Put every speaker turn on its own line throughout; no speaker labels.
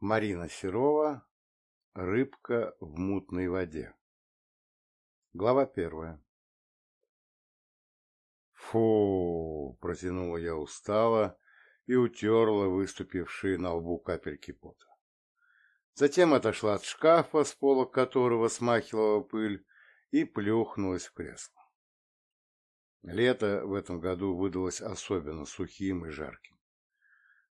Марина Серова «Рыбка в мутной воде». Глава первая. Фу, протянула я устало и утерла выступившие на лбу капельки пота. Затем отошла от шкафа, с пола которого смахивала пыль, и плюхнулась в кресло. Лето в этом году выдалось особенно сухим и жарким.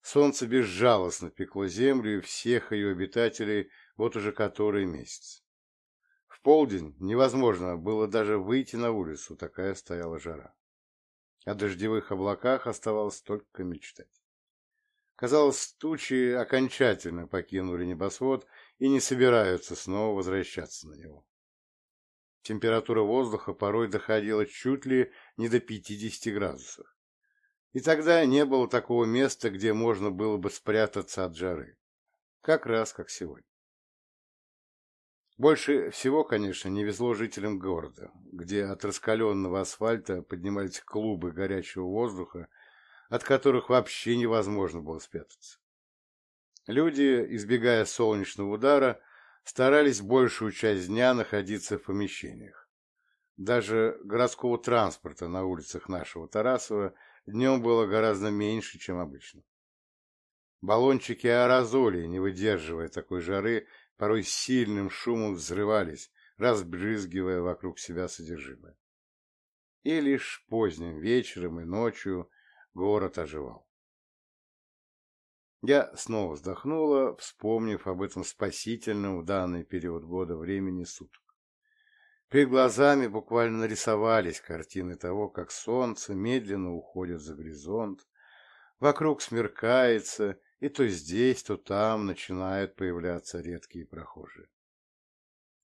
Солнце безжалостно пекло землю и всех ее обитателей вот уже который месяц. В полдень невозможно было даже выйти на улицу, такая стояла жара. О дождевых облаках оставалось только мечтать. Казалось, тучи окончательно покинули небосвод и не собираются снова возвращаться на него. Температура воздуха порой доходила чуть ли не до 50 градусов. И тогда не было такого места, где можно было бы спрятаться от жары. Как раз как сегодня. Больше всего, конечно, не везло жителям города, где от раскаленного асфальта поднимались клубы горячего воздуха, от которых вообще невозможно было спрятаться. Люди, избегая солнечного удара, старались большую часть дня находиться в помещениях. Даже городского транспорта на улицах нашего Тарасова днем было гораздо меньше, чем обычно. Баллончики аэрозолей, не выдерживая такой жары, порой сильным шумом взрывались, разбрызгивая вокруг себя содержимое. И лишь поздним вечером и ночью город оживал. Я снова вздохнула, вспомнив об этом спасительном в данный период года времени суток. Перед глазами буквально нарисовались картины того, как солнце медленно уходит за горизонт, вокруг смеркается, и то здесь, то там начинают появляться редкие прохожие.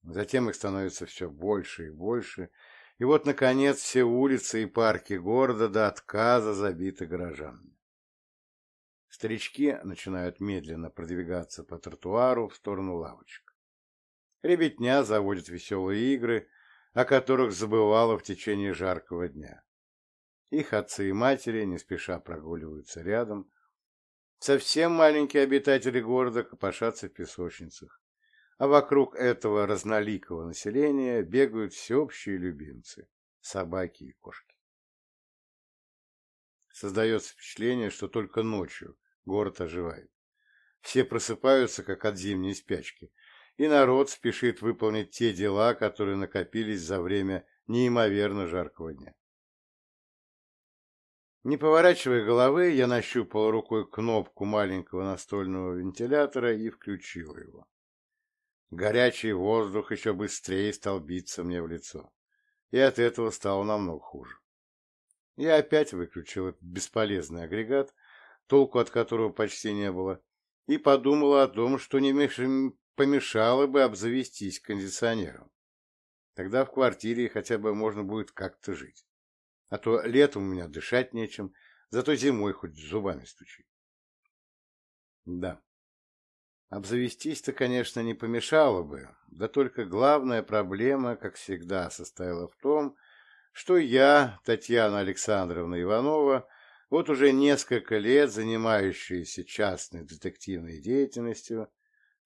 Затем их становится все больше и больше, и вот, наконец, все улицы и парки города до отказа забиты горожанами. Старички начинают медленно продвигаться по тротуару в сторону лавочек. Ребятня заводит веселые игры, о которых забывала в течение жаркого дня. Их отцы и матери не спеша прогуливаются рядом. Совсем маленькие обитатели города копошатся в песочницах, а вокруг этого разноликого населения бегают всеобщие любимцы – собаки и кошки. Создается впечатление, что только ночью город оживает. Все просыпаются, как от зимней спячки, и народ спешит выполнить те дела, которые накопились за время неимоверно жаркого дня. Не поворачивая головы, я нащупал рукой кнопку маленького настольного вентилятора и включил его. Горячий воздух еще быстрее стал биться мне в лицо, и от этого стало намного хуже. Я опять выключил этот бесполезный агрегат, толку от которого почти не было, и подумал о том, что не помешало бы обзавестись кондиционером. Тогда в квартире хотя бы можно будет как-то жить. А то летом у меня дышать нечем, зато зимой хоть зубами стучи. Да, обзавестись-то, конечно, не помешало бы, да только главная проблема, как всегда, состояла в том, что я, Татьяна Александровна Иванова, вот уже несколько лет занимающаяся частной детективной деятельностью,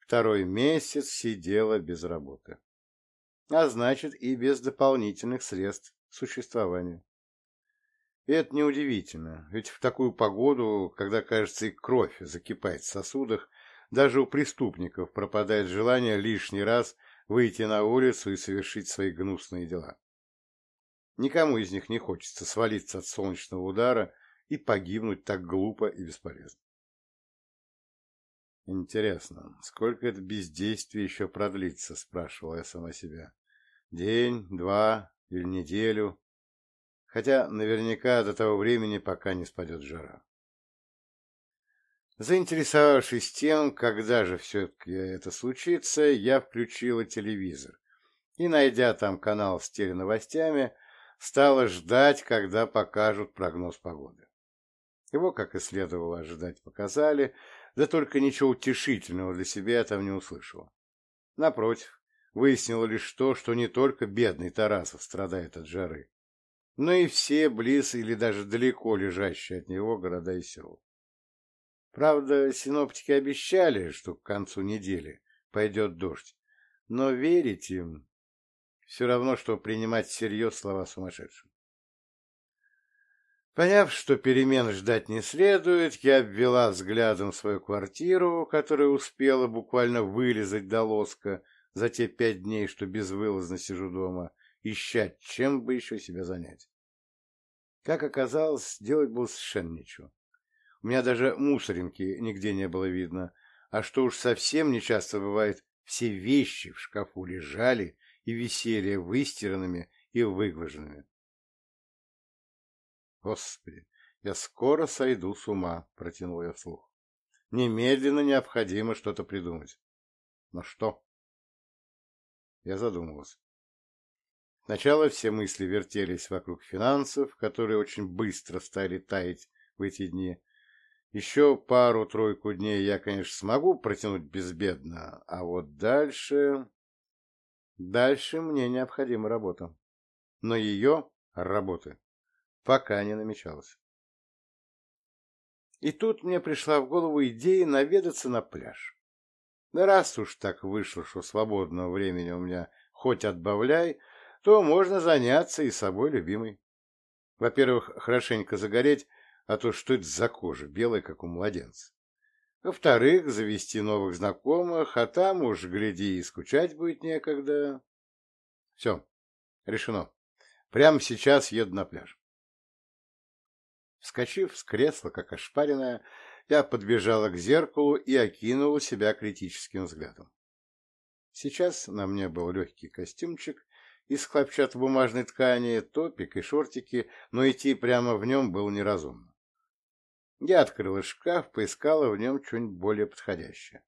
Второй месяц сидела без работы. А значит, и без дополнительных средств к существованию. И это неудивительно, ведь в такую погоду, когда, кажется, и кровь закипает в сосудах, даже у преступников пропадает желание лишний раз выйти на улицу и совершить свои гнусные дела. Никому из них не хочется свалиться от солнечного удара и погибнуть так глупо и бесполезно. Интересно, сколько это бездействие еще продлится, спрашивала я сама себя. День, два или неделю? Хотя наверняка до того времени, пока не спадет жара. Заинтересовавшись тем, когда же все-таки это случится, я включила телевизор и, найдя там канал с теленовостями, стала ждать, когда покажут прогноз погоды. Его, как и следовало ожидать, показали, да только ничего утешительного для себя там не услышала. Напротив, выяснила лишь то, что не только бедный Тарасов страдает от жары, но и все близ или даже далеко лежащие от него города и села. Правда, синоптики обещали, что к концу недели пойдет дождь, но верить им все равно, что принимать всерьез слова сумасшедшим. Поняв, что перемен ждать не следует, я обвела взглядом свою квартиру, которая успела буквально вылезать до лоска за те пять дней, что безвылазно сижу дома, ища, чем бы еще себя занять. Как оказалось, делать было совершенно ничего. У меня даже мусоринки нигде не было видно, а что уж совсем нечасто бывает, все вещи в шкафу лежали и висели выстиранными и выглаженными. Господи, я скоро сойду с ума, протянул я вслух. Немедленно необходимо что-то придумать. Но что? Я задумался. Сначала все мысли вертелись вокруг финансов, которые очень быстро стали таять в эти дни. Еще пару-тройку дней я, конечно, смогу протянуть безбедно, а вот дальше... Дальше мне необходима работа. Но ее, работы, пока не намечалось. И тут мне пришла в голову идея наведаться на пляж. Да раз уж так вышло, что свободного времени у меня хоть отбавляй, то можно заняться и собой любимой. Во-первых, хорошенько загореть, а то что это за кожа, белая, как у младенца. Во-вторых, завести новых знакомых, а там уж, гляди, и скучать будет некогда. Все, решено. Прямо сейчас еду на пляж. Вскочив с кресла, как ошпаренная, я подбежала к зеркалу и окинула себя критическим взглядом. Сейчас на мне был легкий костюмчик из хлопчатобумажной ткани, топик и шортики, но идти прямо в нем было неразумно. Я открыла шкаф, поискала в нем что-нибудь более подходящее.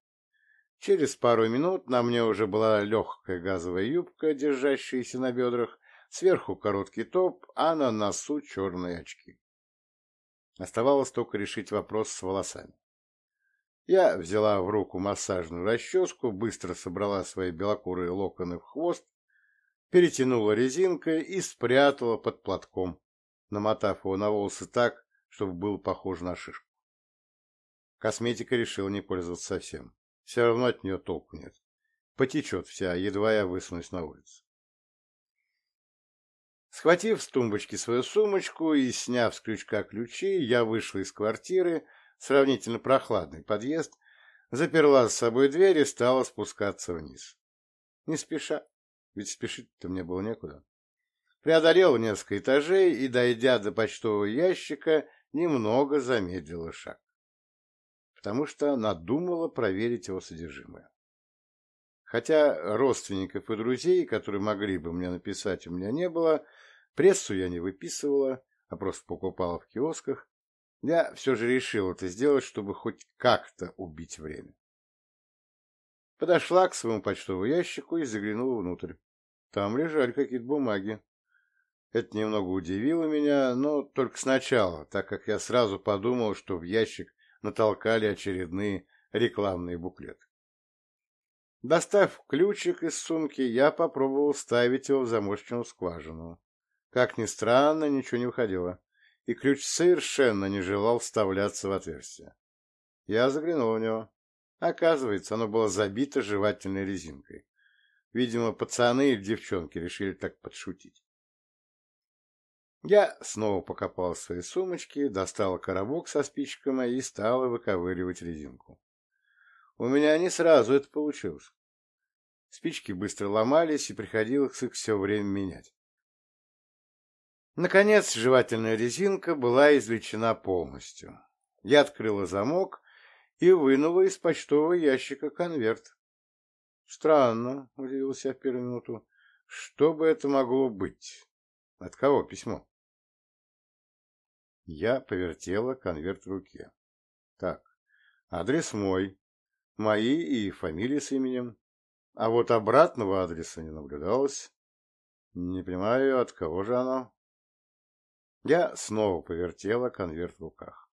Через пару минут на мне уже была легкая газовая юбка, держащаяся на бедрах, сверху короткий топ, а на носу черные очки. Оставалось только решить вопрос с волосами. Я взяла в руку массажную расческу, быстро собрала свои белокурые локоны в хвост, перетянула резинкой и спрятала под платком, намотав его на волосы так, чтобы был похож на шишку. Косметика решила не пользоваться совсем. Все равно от нее толку нет. Потечет вся, едва я высунусь на улицу. Схватив с тумбочки свою сумочку и сняв с крючка ключи, я вышла из квартиры, сравнительно прохладный подъезд, заперла за собой дверь и стала спускаться вниз. Не спеша, ведь спешить-то мне было некуда. Преодолела несколько этажей и, дойдя до почтового ящика, немного замедлила шаг, потому что надумала проверить его содержимое. Хотя родственников и друзей, которые могли бы мне написать, у меня не было, прессу я не выписывала, а просто покупала в киосках, я все же решил это сделать, чтобы хоть как-то убить время. Подошла к своему почтовому ящику и заглянула внутрь. Там лежали какие-то бумаги. Это немного удивило меня, но только сначала, так как я сразу подумал, что в ящик натолкали очередные рекламные буклеты. Достав ключик из сумки, я попробовал ставить его в замочную скважину. Как ни странно, ничего не выходило, и ключ совершенно не желал вставляться в отверстие. Я заглянул в него. Оказывается, оно было забито жевательной резинкой. Видимо, пацаны или девчонки решили так подшутить. Я снова покопал в своей сумочке, достал коробок со спичками и стала выковыривать резинку. У меня не сразу это получилось. Спички быстро ломались, и приходилось их все время менять. Наконец, жевательная резинка была извлечена полностью. Я открыла замок и вынула из почтового ящика конверт. Странно, удивился я в первую минуту. Что бы это могло быть? От кого письмо? Я повертела конверт в руке. Так, адрес мой, мои и фамилия с именем. А вот обратного адреса не наблюдалось. Не понимаю, от кого же оно? Я снова повертела конверт в руках.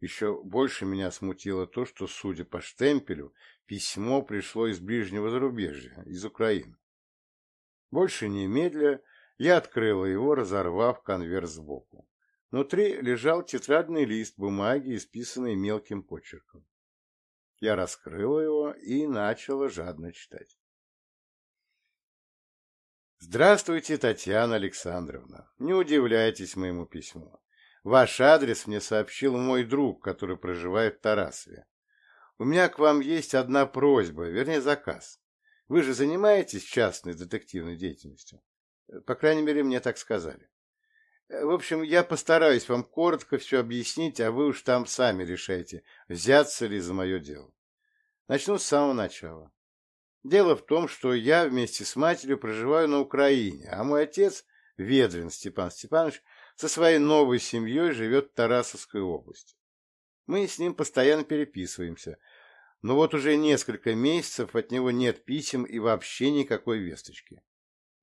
Еще больше меня смутило то, что, судя по штемпелю, письмо пришло из ближнего зарубежья, из Украины. Больше немедля я открыла его, разорвав конверт сбоку. Внутри лежал тетрадный лист бумаги, исписанный мелким почерком. Я раскрыла его и начала жадно читать. Здравствуйте, Татьяна Александровна. Не удивляйтесь моему письму. Ваш адрес мне сообщил мой друг, который проживает в Тарасове. У меня к вам есть одна просьба, вернее, заказ. Вы же занимаетесь частной детективной деятельностью. По крайней мере, мне так сказали. В общем, я постараюсь вам коротко все объяснить, а вы уж там сами решайте, взяться ли за мое дело. Начну с самого начала. Дело в том, что я вместе с матерью проживаю на Украине, а мой отец, Ведрин Степан Степанович, со своей новой семьей живет в Тарасовской области. Мы с ним постоянно переписываемся, но вот уже несколько месяцев от него нет писем и вообще никакой весточки.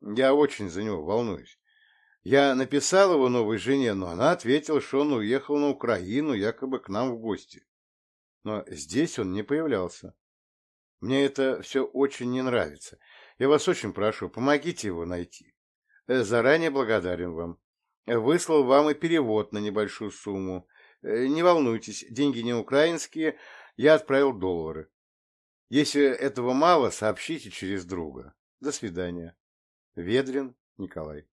Я очень за него волнуюсь. Я написал его новой жене, но она ответила, что он уехал на Украину, якобы к нам в гости. Но здесь он не появлялся. Мне это все очень не нравится. Я вас очень прошу, помогите его найти. Э, заранее благодарен вам. Выслал вам и перевод на небольшую сумму. Э, не волнуйтесь, деньги не украинские, я отправил доллары. Если этого мало, сообщите через друга. До свидания. Ведрин Николай.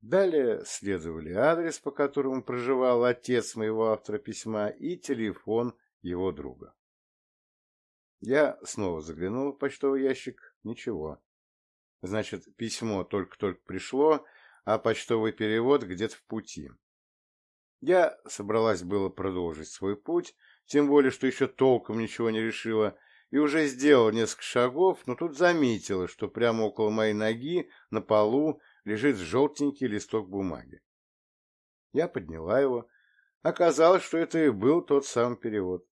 Далее следовали адрес, по которому проживал отец моего автора письма, и телефон его друга. Я снова заглянул в почтовый ящик. Ничего. Значит, письмо только-только пришло, а почтовый перевод где-то в пути. Я собралась было продолжить свой путь, тем более, что еще толком ничего не решила, и уже сделала несколько шагов, но тут заметила, что прямо около моей ноги на полу лежит желтенький листок бумаги. Я подняла его. Оказалось, что это и был тот самый перевод.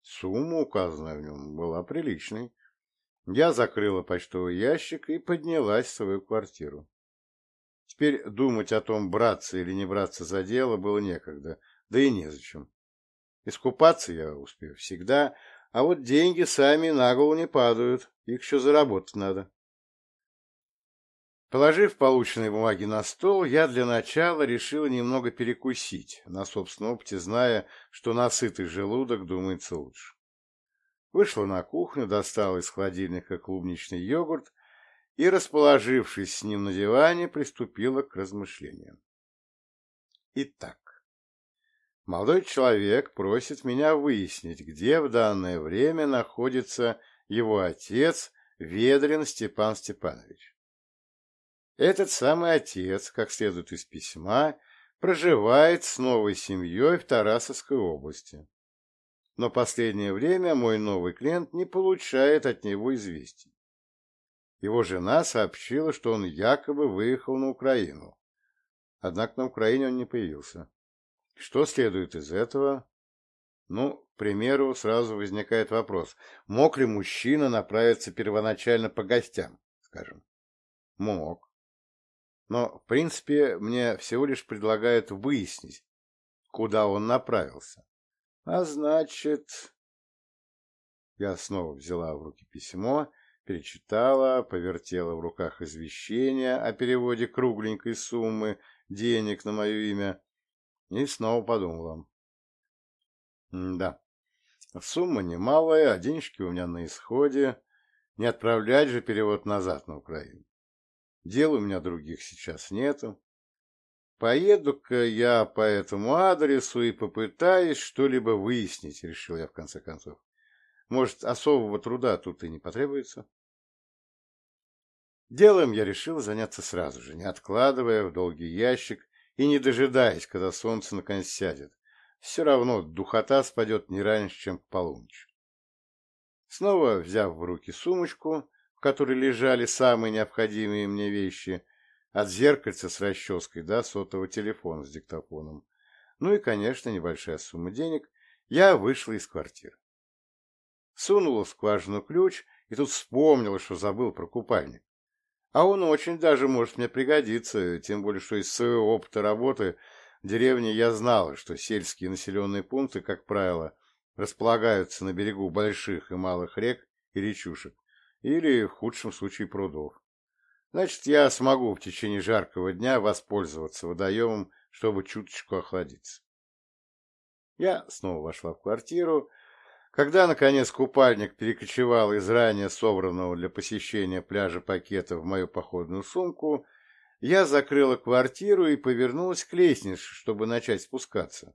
Сумма, указанная в нем, была приличной. Я закрыла почтовый ящик и поднялась в свою квартиру. Теперь думать о том, браться или не браться за дело, было некогда, да и незачем. Искупаться я успею всегда, а вот деньги сами на голову не падают, их еще заработать надо. Положив полученные бумаги на стол, я для начала решил немного перекусить, на собственном опыте зная, что насытый желудок думается лучше. Вышла на кухню, достала из холодильника клубничный йогурт и, расположившись с ним на диване, приступила к размышлениям. Итак, молодой человек просит меня выяснить, где в данное время находится его отец Ведрин Степан Степанович. Этот самый отец, как следует из письма, проживает с новой семьей в Тарасовской области. Но последнее время мой новый клиент не получает от него известий. Его жена сообщила, что он якобы выехал на Украину. Однако на Украине он не появился. Что следует из этого? Ну, к примеру, сразу возникает вопрос, мог ли мужчина направиться первоначально по гостям, скажем? Мог. Но, в принципе, мне всего лишь предлагают выяснить, куда он направился. А значит... Я снова взяла в руки письмо, перечитала, повертела в руках извещение о переводе кругленькой суммы денег на мое имя и снова подумала. да, сумма немалая, а денежки у меня на исходе. Не отправлять же перевод назад на Украину. Дел у меня других сейчас нету. Поеду-ка я по этому адресу и попытаюсь что-либо выяснить, решил я в конце концов. Может, особого труда тут и не потребуется? Делом я решил заняться сразу же, не откладывая в долгий ящик и не дожидаясь, когда солнце наконец сядет. Все равно духота спадет не раньше, чем к полуночи. Снова взяв в руки сумочку, которой лежали самые необходимые мне вещи, от зеркальца с расческой до сотового телефона с диктофоном, ну и, конечно, небольшая сумма денег, я вышла из квартиры. Сунула в скважину ключ и тут вспомнила, что забыл про купальник. А он очень даже может мне пригодиться, тем более, что из своего опыта работы в деревне я знала, что сельские населенные пункты, как правило, располагаются на берегу больших и малых рек и речушек, или, в худшем случае, прудов. Значит, я смогу в течение жаркого дня воспользоваться водоемом, чтобы чуточку охладиться. Я снова вошла в квартиру. Когда, наконец, купальник перекочевал из ранее собранного для посещения пляжа пакета в мою походную сумку, я закрыла квартиру и повернулась к лестнице, чтобы начать спускаться.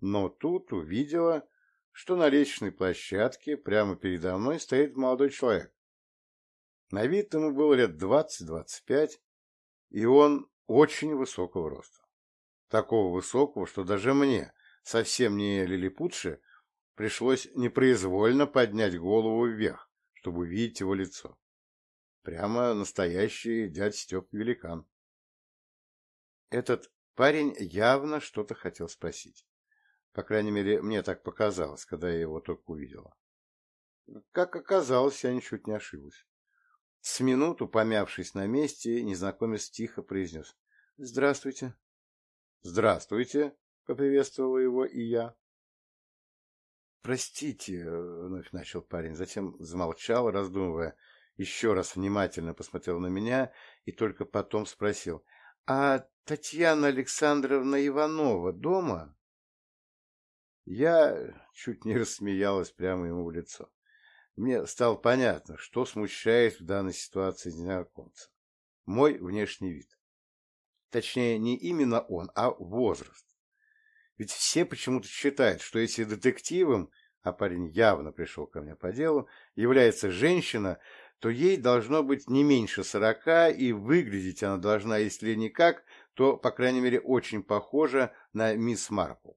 Но тут увидела, что на лестничной площадке прямо передо мной стоит молодой человек. На вид ему было лет двадцать-двадцать пять, и он очень высокого роста. Такого высокого, что даже мне, совсем не лилипутше, пришлось непроизвольно поднять голову вверх, чтобы увидеть его лицо. Прямо настоящий дядь Степ-великан. Этот парень явно что-то хотел спросить. По крайней мере, мне так показалось, когда я его только увидела. Как оказалось, я ничуть не ошиблась. С минуту, помявшись на месте, незнакомец тихо произнес «Здравствуйте». «Здравствуйте», — поприветствовала его и я. «Простите», — вновь начал парень, затем замолчал, раздумывая, еще раз внимательно посмотрел на меня и только потом спросил, «А Татьяна Александровна Иванова дома?» Я чуть не рассмеялась прямо ему в лицо. Мне стало понятно, что смущает в данной ситуации незнакомца. Мой внешний вид. Точнее, не именно он, а возраст. Ведь все почему-то считают, что если детективом, а парень явно пришел ко мне по делу, является женщина, то ей должно быть не меньше сорока, и выглядеть она должна, если никак, то, по крайней мере, очень похожа на мисс Марпл.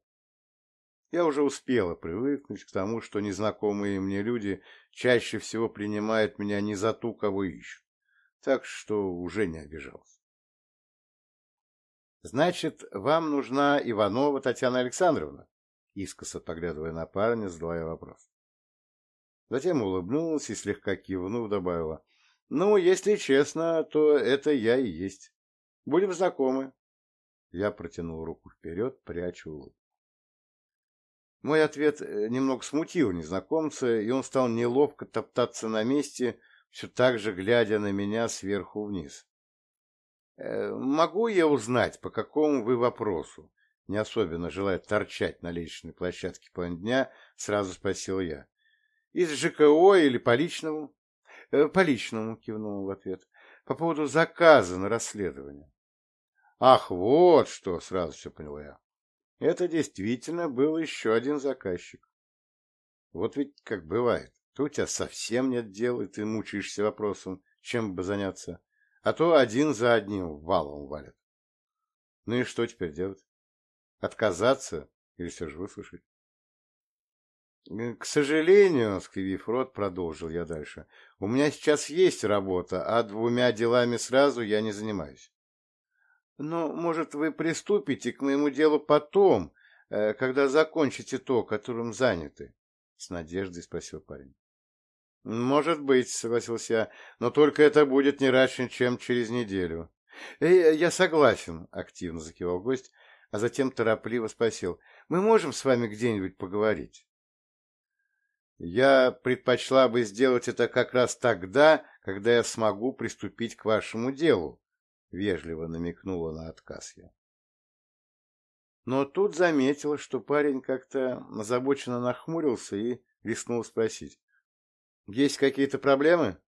Я уже успела привыкнуть к тому, что незнакомые мне люди чаще всего принимают меня не за ту, кого ищут, так что уже не обижался. «Значит, вам нужна Иванова Татьяна Александровна?» Искоса поглядывая на парня, задала я вопрос. Затем улыбнулась и, слегка кивнув, добавила. «Ну, если честно, то это я и есть. Будем знакомы». Я протянул руку вперед, прячу улыбку. Мой ответ э, немного смутил незнакомца, и он стал неловко топтаться на месте, все так же глядя на меня сверху вниз. «Э, «Могу я узнать, по какому вы вопросу?» Не особенно желая торчать на лестничной площадке половину дня, сразу спросил я. «Из ЖКО или по личному?» «Э, «По личному», — кивнул в ответ. «По поводу заказа на расследование». «Ах, вот что!» — сразу все понял я. Это действительно был еще один заказчик. Вот ведь как бывает, то у тебя совсем нет дел, и ты мучаешься вопросом, чем бы заняться, а то один за одним валом валят. Ну и что теперь делать? Отказаться или все же выслушать? К сожалению, скривив рот, продолжил я дальше, у меня сейчас есть работа, а двумя делами сразу я не занимаюсь. Но, может, вы приступите к моему делу потом, э, когда закончите то, которым заняты? — с надеждой спросил парень. — Может быть, — согласился я, — но только это будет не раньше, чем через неделю. «Э, — Я согласен, — активно закивал гость, а затем торопливо спросил. — Мы можем с вами где-нибудь поговорить? Я предпочла бы сделать это как раз тогда, когда я смогу приступить к вашему делу, Вежливо намекнула на отказ я. Но тут заметила, что парень как-то озабоченно нахмурился и рискнул спросить. «Есть какие-то проблемы?»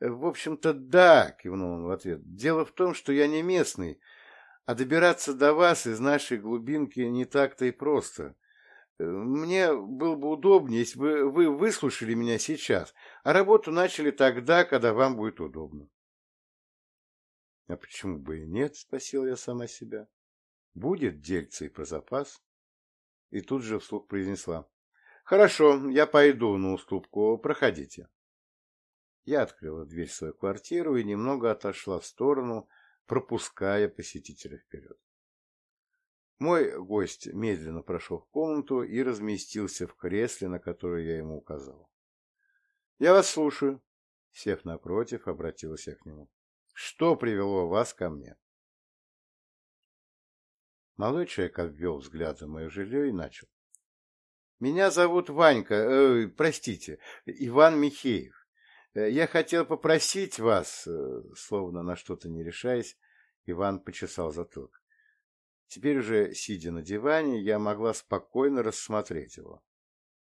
«В общем-то, да», — кивнул он в ответ. «Дело в том, что я не местный, а добираться до вас из нашей глубинки не так-то и просто. Мне было бы удобнее, если бы вы выслушали меня сейчас, а работу начали тогда, когда вам будет удобно. А почему бы и нет, спросил я сама себя. Будет дельце и про запас. И тут же вслух произнесла. Хорошо, я пойду на уступку, проходите. Я открыла дверь в свою квартиру и немного отошла в сторону, пропуская посетителя вперед. Мой гость медленно прошел в комнату и разместился в кресле, на которое я ему указал. — Я вас слушаю. Сев напротив, обратилась я к нему. Что привело вас ко мне? Молодой человек обвел взглядом мое жилье и начал. Меня зовут Ванька, э, простите, Иван Михеев. Я хотел попросить вас, словно на что-то не решаясь, Иван почесал затылок. Теперь уже, сидя на диване, я могла спокойно рассмотреть его.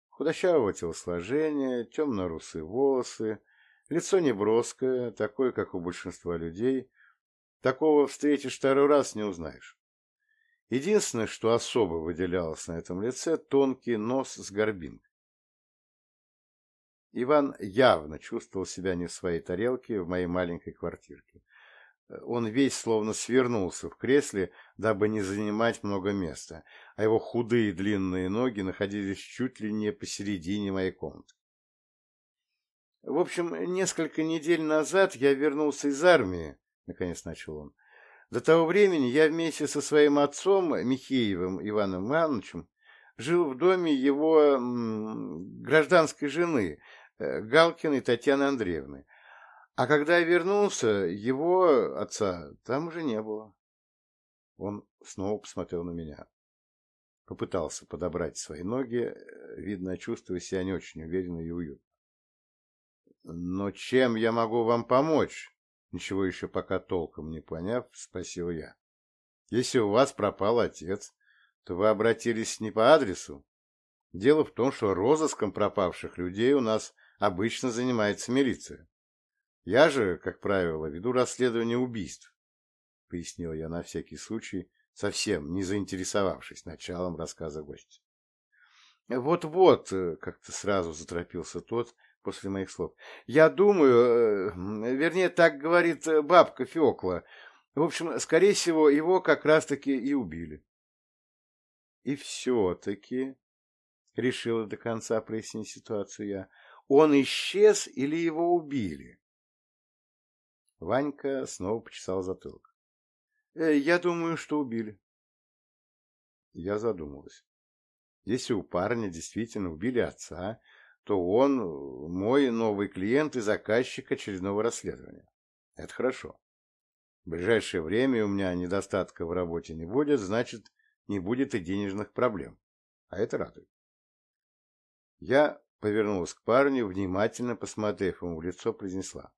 Худощавого телосложения, темно-русые волосы, лицо неброское, такое, как у большинства людей. Такого встретишь второй раз не узнаешь. Единственное, что особо выделялось на этом лице, тонкий нос с горбинкой. Иван явно чувствовал себя не в своей тарелке в моей маленькой квартирке. Он весь словно свернулся в кресле, дабы не занимать много места, а его худые длинные ноги находились чуть ли не посередине моей комнаты. В общем, несколько недель назад я вернулся из армии, наконец начал он. До того времени я вместе со своим отцом, Михеевым Иваном Ивановичем, жил в доме его гражданской жены, э, Галкиной Татьяны Андреевны, а когда я вернулся, его отца там уже не было. Он снова посмотрел на меня. Попытался подобрать свои ноги, видно, чувствуя себя не очень уверенно и уютно. «Но чем я могу вам помочь?» Ничего еще пока толком не поняв, спросил я. «Если у вас пропал отец, то вы обратились не по адресу. Дело в том, что розыском пропавших людей у нас обычно занимается милиция. Я же, как правило, веду расследование убийств, — пояснил я на всякий случай, совсем не заинтересовавшись началом рассказа гостя. «Вот-вот», — как-то сразу заторопился тот после моих слов, — «я думаю, э, вернее, так говорит бабка Фекла. В общем, скорее всего, его как раз-таки и убили». «И все-таки», — решила до конца прояснить ситуацию я, — «он исчез или его убили?» Ванька снова почесал затылок. «Э, «Я думаю, что убили». Я задумалась. Если у парня действительно убили отца, то он мой новый клиент и заказчик очередного расследования. Это хорошо. В ближайшее время у меня недостатка в работе не будет, значит, не будет и денежных проблем. А это радует. Я повернулась к парню, внимательно посмотрев ему в лицо, произнесла.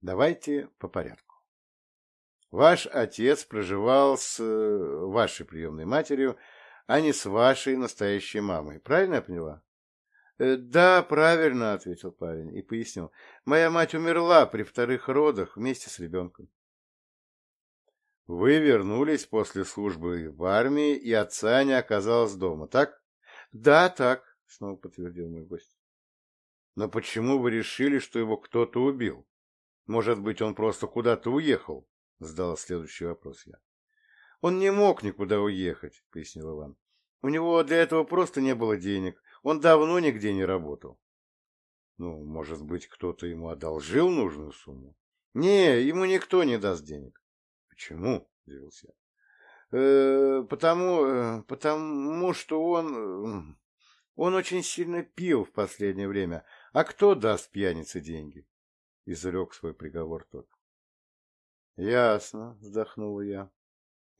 Давайте по порядку. Ваш отец проживал с э, вашей приемной матерью, а не с вашей настоящей мамой. Правильно я поняла? Э, да, правильно, ответил парень и пояснил. Моя мать умерла при вторых родах вместе с ребенком. Вы вернулись после службы в армии, и отца не оказалось дома, так? Да, так, снова подтвердил мой гость. Но почему вы решили, что его кто-то убил? Может быть, он просто куда-то уехал? Задала следующий вопрос я. Он не мог никуда уехать, пояснил Иван. У него для этого просто не было денег. Он давно нигде не работал. Ну, может быть, кто-то ему одолжил нужную сумму? Не, ему никто не даст денег. Почему? Удивился я. Э, потому, э, потому что он, э, он очень сильно пил в последнее время. А кто даст пьянице деньги? — изрек свой приговор тот. «Ясно», — вздохнула я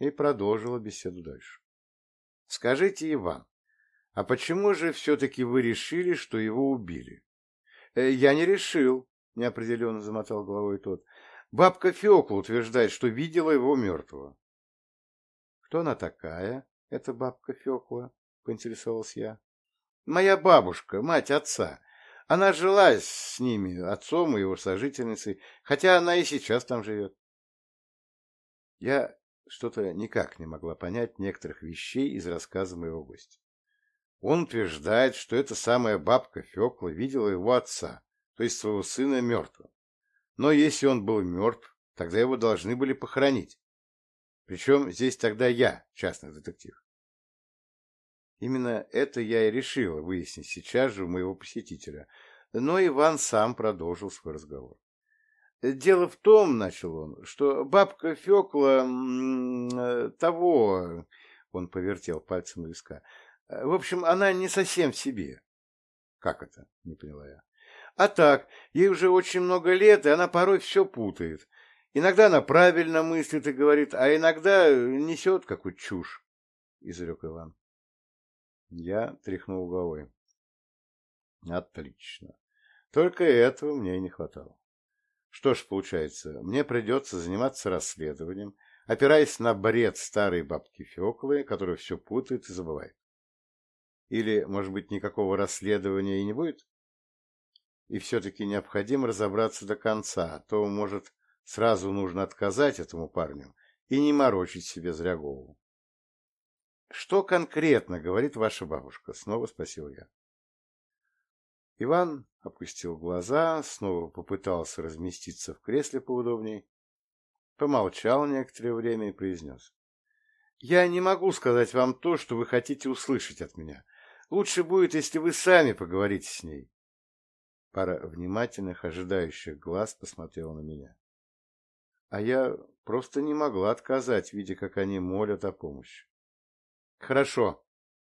и продолжила беседу дальше. «Скажите, Иван, а почему же все-таки вы решили, что его убили?» э, «Я не решил», — неопределенно замотал головой тот. «Бабка Фекла утверждает, что видела его мертвого». «Кто она такая, эта бабка Фекла?» — поинтересовался я. «Моя бабушка, мать отца. Она жила с ними, отцом и его сожительницей, хотя она и сейчас там живет. Я что-то никак не могла понять некоторых вещей из рассказа моего гостя. Он утверждает, что эта самая бабка Фекла видела его отца, то есть своего сына мертвым. Но если он был мертв, тогда его должны были похоронить. Причем здесь тогда я, частный детектив. Именно это я и решила выяснить сейчас же у моего посетителя, но Иван сам продолжил свой разговор. Дело в том, начал он, что бабка Фекла э, того, он повертел пальцем виска, в общем, она не совсем в себе. Как это? Не поняла я. А так, ей уже очень много лет, и она порой все путает. Иногда она правильно мыслит и говорит, а иногда несет какую-то чушь, изрек Иван. Я тряхнул головой. Отлично. Только этого мне и не хватало. Что ж, получается, мне придется заниматься расследованием, опираясь на бред старой бабки Феоклы, которая все путает и забывает. Или, может быть, никакого расследования и не будет? И все-таки необходимо разобраться до конца, а то, может, сразу нужно отказать этому парню и не морочить себе зря голову. «Что конкретно говорит ваша бабушка?» — снова спросил я. Иван опустил глаза, снова попытался разместиться в кресле поудобней, помолчал некоторое время и произнес. «Я не могу сказать вам то, что вы хотите услышать от меня. Лучше будет, если вы сами поговорите с ней». Пара внимательных, ожидающих глаз посмотрела на меня. А я просто не могла отказать, видя, как они молят о помощи. «Хорошо», —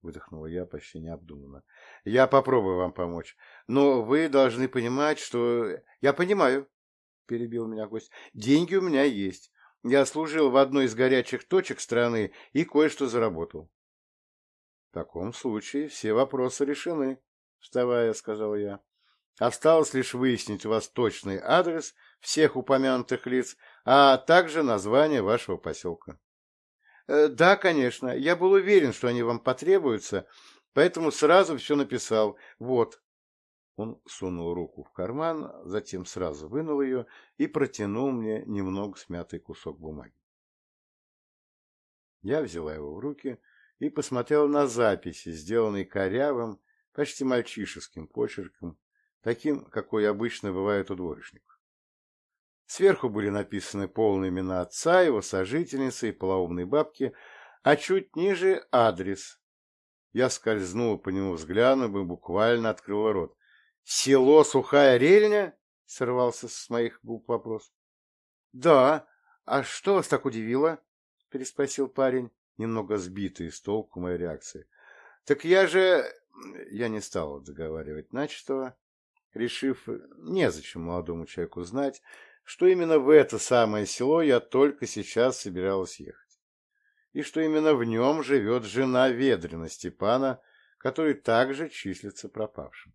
выдохнула я почти необдуманно. «Я попробую вам помочь. Но вы должны понимать, что...» «Я понимаю», — перебил меня гость. «Деньги у меня есть. Я служил в одной из горячих точек страны и кое-что заработал». «В таком случае все вопросы решены», — вставая, сказал я. «Осталось лишь выяснить у вас точный адрес всех упомянутых лиц, а также название вашего поселка». Э, да, конечно. Я был уверен, что они вам потребуются, поэтому сразу все написал. Вот. Он сунул руку в карман, затем сразу вынул ее и протянул мне немного смятый кусок бумаги. Я взяла его в руки и посмотрела на записи, сделанные корявым, почти мальчишеским почерком, таким, какой обычно бывает у дворышников. Сверху были написаны полные имена отца, его сожительницы и полоумной бабки, а чуть ниже адрес. Я скользнула по нему взглядом и буквально открыла рот. «Село Сухая Рельня?» — сорвался с моих губ вопрос. «Да. А что вас так удивило?» — переспросил парень, немного сбитый с толку моей реакции. «Так я же...» Я не стал договаривать начатого, решив, незачем молодому человеку знать, что именно в это самое село я только сейчас собиралась ехать, и что именно в нем живет жена Ведрина Степана, который также числится пропавшим.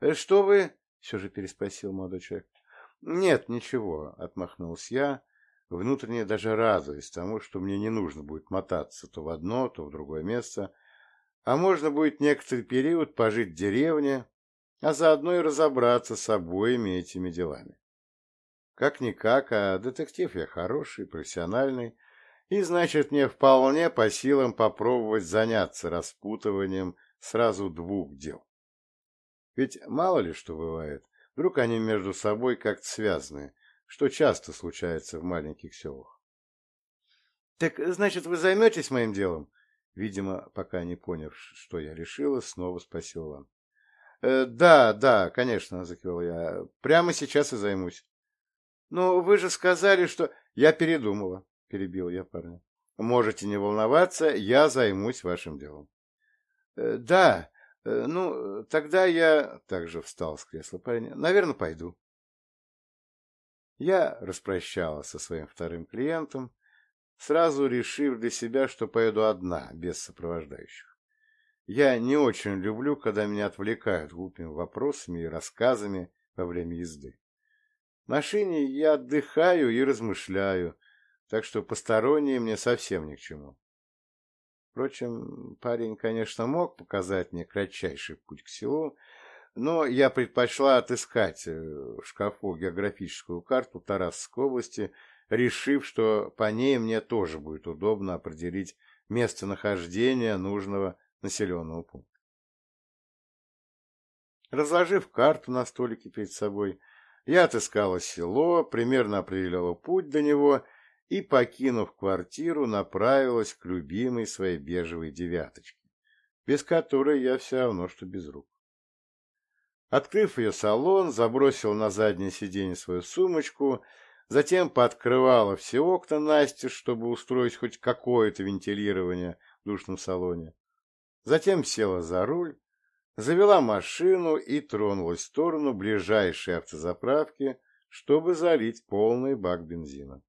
«Э, — Что вы? — все же переспросил молодой человек. — Нет, ничего, — отмахнулся я, внутренне даже радуясь тому, что мне не нужно будет мотаться то в одно, то в другое место, а можно будет некоторый период пожить в деревне, а заодно и разобраться с обоими этими делами. Как-никак, а детектив я хороший, профессиональный, и, значит, мне вполне по силам попробовать заняться распутыванием сразу двух дел. Ведь мало ли что бывает, вдруг они между собой как-то связаны, что часто случается в маленьких селах. — Так, значит, вы займетесь моим делом? Видимо, пока не поняв, что я решила, снова спросил он. «Э, — Да, да, конечно, — закивал я. — Прямо сейчас и займусь. «Ну, вы же сказали, что...» «Я передумала», — перебил я парня. «Можете не волноваться, я займусь вашим делом». «Э, «Да, э, ну, тогда я...» Также встал с кресла парень. «Наверное, пойду». Я распрощалась со своим вторым клиентом, сразу решив для себя, что поеду одна, без сопровождающих. Я не очень люблю, когда меня отвлекают глупыми вопросами и рассказами во время езды машине я отдыхаю и размышляю, так что посторонние мне совсем ни к чему. Впрочем, парень, конечно, мог показать мне кратчайший путь к селу, но я предпочла отыскать э, в шкафу географическую карту Тарасской области, решив, что по ней мне тоже будет удобно определить местонахождение нужного населенного пункта. Разложив карту на столике перед собой, я отыскала село, примерно определила путь до него и, покинув квартиру, направилась к любимой своей бежевой девяточке, без которой я все равно, что без рук. Открыв ее салон, забросил на заднее сиденье свою сумочку, затем пооткрывала все окна Насти, чтобы устроить хоть какое-то вентилирование в душном салоне. Затем села за руль завела машину и тронулась в сторону ближайшей автозаправки, чтобы залить полный бак бензина.